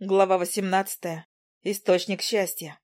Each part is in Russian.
Глава восемнадцатая. Источник счастья.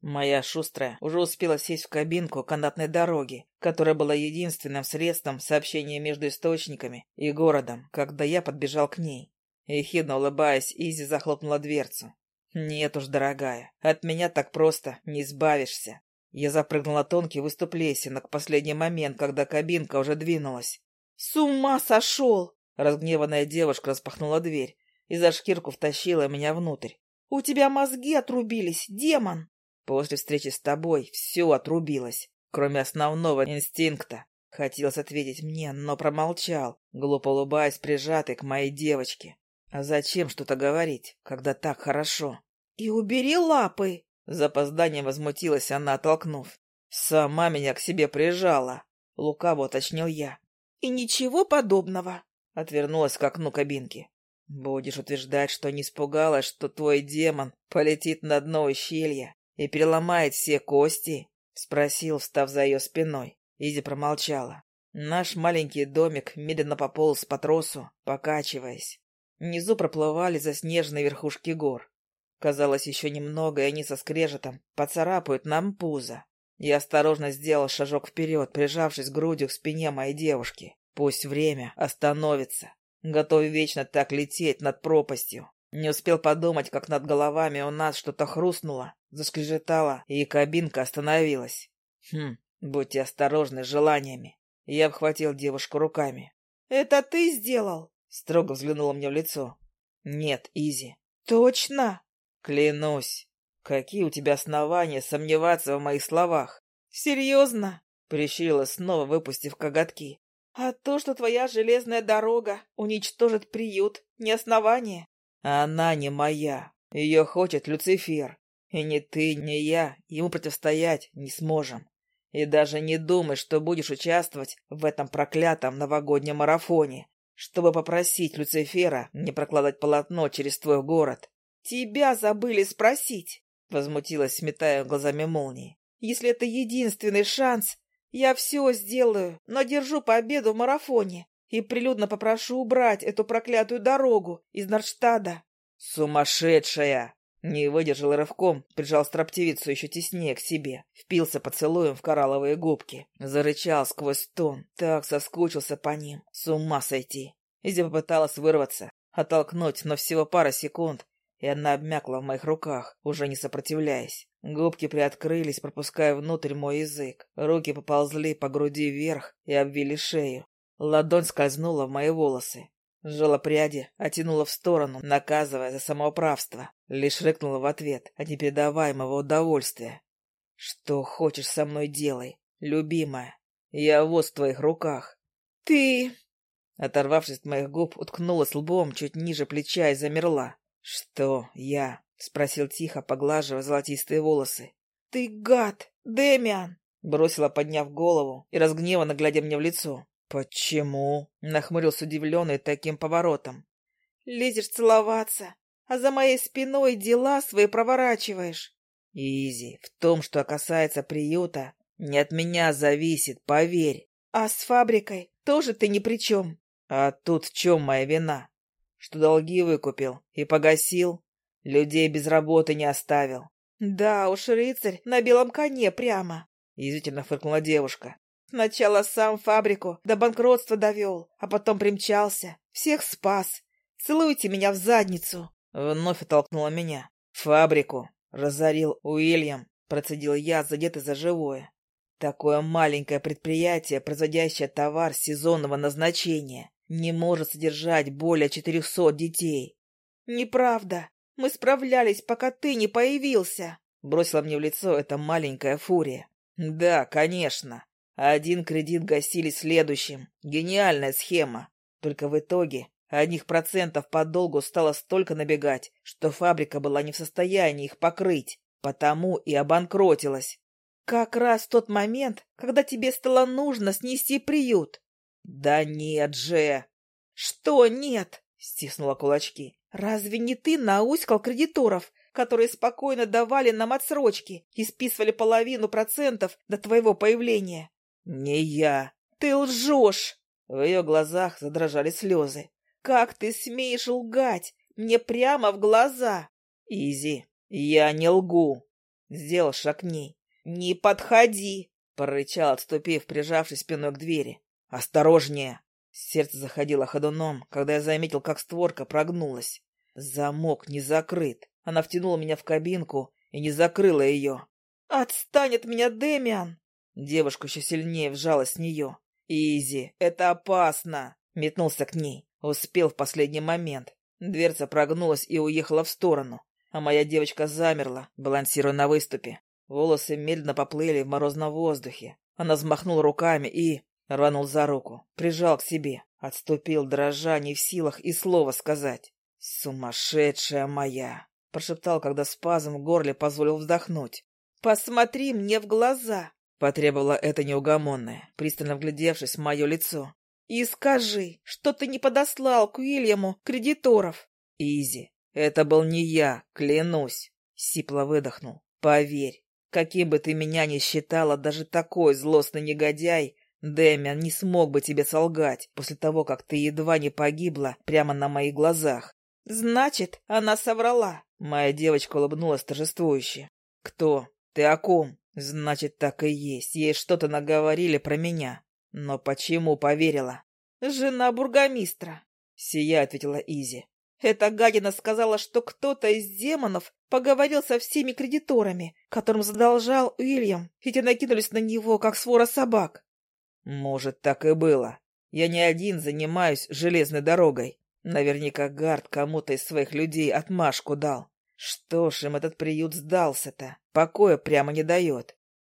Моя шустрая уже успела сесть в кабинку канатной дороги, которая была единственным средством сообщения между источниками и городом, когда я подбежал к ней. Ехидно улыбаясь, Изи захлопнула дверцу. «Нет уж, дорогая, от меня так просто не избавишься». Я запрыгнул на тонкий выступ лесенок в последний момент, когда кабинка уже двинулась. «С ума сошел!» Разгневанная девушка распахнула дверь и за шкирку втащила меня внутрь. «У тебя мозги отрубились, демон!» «После встречи с тобой все отрубилось, кроме основного инстинкта». Хотелось ответить мне, но промолчал, глупо улыбаясь, прижатый к моей девочке. «А зачем что-то говорить, когда так хорошо?» «И убери лапы!» С запозданием возмутилась она, оттолкнув. «Сама меня к себе прижала», — лукаво уточнил я. «И ничего подобного», — отвернулась к окну кабинки. Будешь утверждать, что не испугалась, что твой демон полетит на дно ущелья и переломает все кости? Спросил, встав за ее спиной. Изи промолчала. Наш маленький домик медленно пополз по тросу, покачиваясь. Внизу проплывали заснеженные верхушки гор. Казалось, еще немного, и они со скрежетом поцарапают нам пузо. Я осторожно сделал шажок вперед, прижавшись грудью к спине моей девушки. Пусть время остановится готов вечно так лететь над пропастью. Не успел подумать, как над головами у нас что-то хрустнуло, заскрежетало, и кабинка остановилась. Хм, будьте осторожны с желаниями. Я обхватил девушку руками. «Это ты сделал?» Строго взглянула мне в лицо. «Нет, Изи». «Точно?» «Клянусь. Какие у тебя основания сомневаться в моих словах?» «Серьезно?» Прищурила снова, выпустив коготки. А то, что твоя железная дорога уничтожит приют, не основание. Она не моя. Ее хочет Люцифер. И ни ты, ни я ему противостоять не сможем. И даже не думай, что будешь участвовать в этом проклятом новогоднем марафоне, чтобы попросить Люцифера не прокладывать полотно через твой город. Тебя забыли спросить, возмутилась, сметая глазами молнии. Если это единственный шанс, я все сделаю, но держу победу в марафоне и прилюдно попрошу убрать эту проклятую дорогу из Норштада. Сумасшедшая! Не выдержал рывком, прижал строптивицу еще теснее к себе, впился поцелуем в коралловые губки, зарычал сквозь стон, так соскучился по ним, с ума сойти. Изи попыталась вырваться, оттолкнуть, но всего пара секунд, и она обмякла в моих руках, уже не сопротивляясь. Губки приоткрылись, пропуская внутрь мой язык. Руки поползли по груди вверх и обвили шею. Ладонь скользнула в мои волосы. Сжала пряди, оттянула в сторону, наказывая за самоуправство. Лишь рыкнула в ответ от непередаваемого удовольствия. «Что хочешь со мной делай, любимая. Я вот в твоих руках». «Ты...» Оторвавшись от моих губ, уткнулась лбом чуть ниже плеча и замерла. «Что я?» — спросил тихо, поглаживая золотистые волосы. «Ты гад, Дэмиан!» — бросила, подняв голову и разгневанно глядя мне в лицо. «Почему?» — нахмурился удивленный таким поворотом. «Лезешь целоваться, а за моей спиной дела свои проворачиваешь». «Изи, в том, что касается приюта, не от меня зависит, поверь». «А с фабрикой тоже ты ни при чем». «А тут в чем моя вина? что долги выкупил и погасил, людей без работы не оставил. Да уж, рыцарь на белом коне прямо, язвительно фыркнула девушка. Сначала сам фабрику до банкротства довел, а потом примчался, всех спас. Целуйте меня в задницу. Вновь оттолкнула меня. Фабрику разорил Уильям, процедил я, задетый за живое. Такое маленькое предприятие, производящее товар сезонного назначения, не может содержать более четырехсот детей. Неправда. Мы справлялись, пока ты не появился. Бросила мне в лицо эта маленькая фурия. Да, конечно. Один кредит гасили следующим. Гениальная схема. Только в итоге одних процентов по долгу стало столько набегать, что фабрика была не в состоянии их покрыть, потому и обанкротилась. Как раз тот момент, когда тебе стало нужно снести приют. «Да нет же!» «Что нет?» — стиснула кулачки. «Разве не ты науськал кредиторов, которые спокойно давали нам отсрочки и списывали половину процентов до твоего появления?» «Не я!» «Ты лжешь!» В ее глазах задрожали слезы. «Как ты смеешь лгать мне прямо в глаза. Изи, я не лгу. Сделал шаг к ней. Не подходи, прорычал, отступив, прижавшись спиной к двери. Осторожнее. Сердце заходило ходуном, когда я заметил, как створка прогнулась. Замок не закрыт. Она втянула меня в кабинку и не закрыла ее. «Отстань от меня, Дэмиан!» Девушка еще сильнее вжалась в нее. «Изи, это опасно!» Метнулся к ней. Успел в последний момент. Дверца прогнулась и уехала в сторону, а моя девочка замерла, балансируя на выступе. Волосы медленно поплыли в морозном воздухе. Она взмахнула руками и... Рванул за руку, прижал к себе, отступил, дрожа, не в силах и слова сказать. «Сумасшедшая моя!» — прошептал, когда спазм в горле позволил вздохнуть. «Посмотри мне в глаза!» — потребовала это неугомонная, пристально вглядевшись в мое лицо. «И скажи, что ты не подослал к Уильяму кредиторов?» «Изи, это был не я, клянусь!» — сипло выдохнул. «Поверь, каким бы ты меня ни считала, даже такой злостный негодяй, Дэмиан не смог бы тебе солгать после того, как ты едва не погибла прямо на моих глазах. Значит, она соврала. Моя девочка улыбнулась торжествующе. Кто? Ты о ком? Значит, так и есть. Ей что-то наговорили про меня. Но почему поверила? Жена бургомистра. Сия ответила Изи. Эта гадина сказала, что кто-то из демонов поговорил со всеми кредиторами, которым задолжал Уильям, и те накинулись на него, как свора собак. Может, так и было. Я не один занимаюсь железной дорогой. Наверняка Гард кому-то из своих людей отмашку дал. Что ж им этот приют сдался-то? Покоя прямо не дает.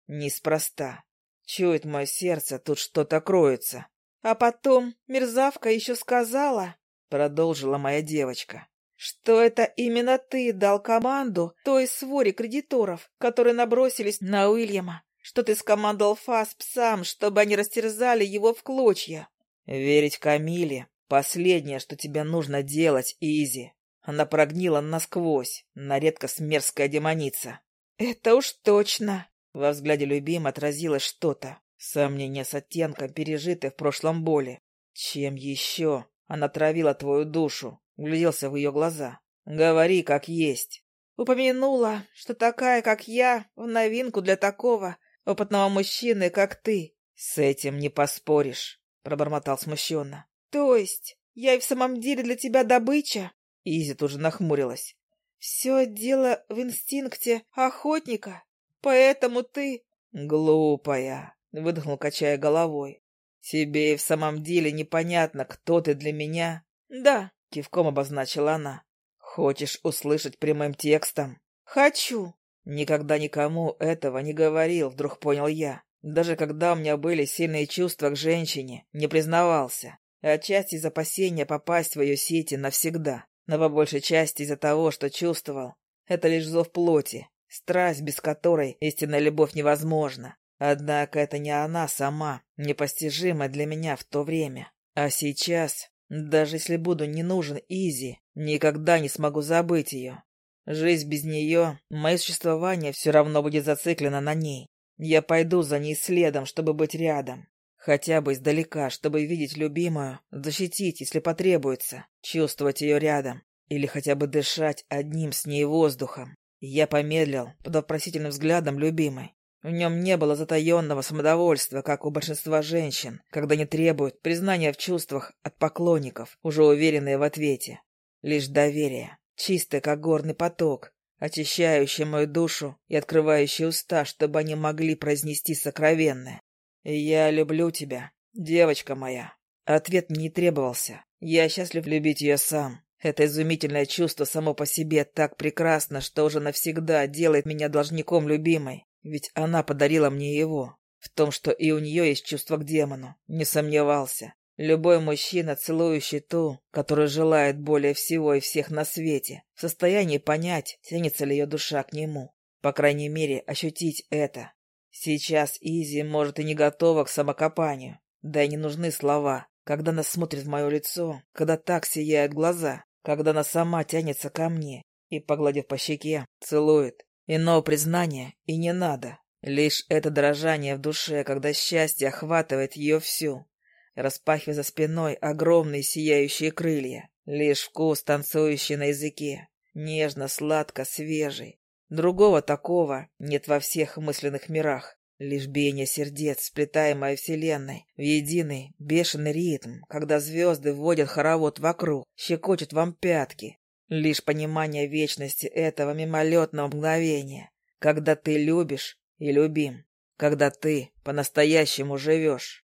Неспроста. Чует мое сердце, тут что-то кроется. А потом мерзавка еще сказала, продолжила моя девочка, что это именно ты дал команду той своре кредиторов, которые набросились на Уильяма что ты скомандовал фас псам, чтобы они растерзали его в клочья. Верить Камиле — последнее, что тебе нужно делать, Изи. Она прогнила насквозь, на редкость мерзкая демоница. Это уж точно. Во взгляде любим отразилось что-то. Сомнение с оттенком пережитой в прошлом боли. Чем еще она травила твою душу? Угляделся в ее глаза. Говори, как есть. Упомянула, что такая, как я, в новинку для такого, опытного мужчины, как ты. — С этим не поспоришь, — пробормотал смущенно. — То есть я и в самом деле для тебя добыча? Изи тут же нахмурилась. — Все дело в инстинкте охотника, поэтому ты... — Глупая, — выдохнул, качая головой. — Тебе и в самом деле непонятно, кто ты для меня? — Да, — кивком обозначила она. — Хочешь услышать прямым текстом? — Хочу. Никогда никому этого не говорил, вдруг понял я. Даже когда у меня были сильные чувства к женщине, не признавался. Отчасти из опасения попасть в ее сети навсегда, но по большей части из-за того, что чувствовал. Это лишь зов плоти, страсть, без которой истинная любовь невозможна. Однако это не она сама, непостижимая для меня в то время. А сейчас, даже если буду не нужен Изи, никогда не смогу забыть ее. Жизнь без нее, мое существование все равно будет зациклено на ней. Я пойду за ней следом, чтобы быть рядом. Хотя бы издалека, чтобы видеть любимую, защитить, если потребуется, чувствовать ее рядом. Или хотя бы дышать одним с ней воздухом. Я помедлил под вопросительным взглядом любимой. В нем не было затаенного самодовольства, как у большинства женщин, когда не требуют признания в чувствах от поклонников, уже уверенные в ответе. Лишь доверие чистый, как горный поток, очищающий мою душу и открывающий уста, чтобы они могли произнести сокровенное. «Я люблю тебя, девочка моя». Ответ мне не требовался. Я счастлив любить ее сам. Это изумительное чувство само по себе так прекрасно, что уже навсегда делает меня должником любимой. Ведь она подарила мне его. В том, что и у нее есть чувство к демону, не сомневался. Любой мужчина, целующий ту, которую желает более всего и всех на свете, в состоянии понять, тянется ли ее душа к нему. По крайней мере, ощутить это. Сейчас Изи, может, и не готова к самокопанию. Да и не нужны слова. Когда она смотрит в мое лицо, когда так сияют глаза, когда она сама тянется ко мне и, погладив по щеке, целует. Иного признания и не надо. Лишь это дрожание в душе, когда счастье охватывает ее всю распахивая за спиной огромные сияющие крылья. Лишь вкус, танцующий на языке, нежно, сладко, свежий. Другого такого нет во всех мысленных мирах. Лишь биение сердец, сплетаемое вселенной, в единый бешеный ритм, когда звезды вводят хоровод вокруг, щекочут вам пятки. Лишь понимание вечности этого мимолетного мгновения, когда ты любишь и любим, когда ты по-настоящему живешь.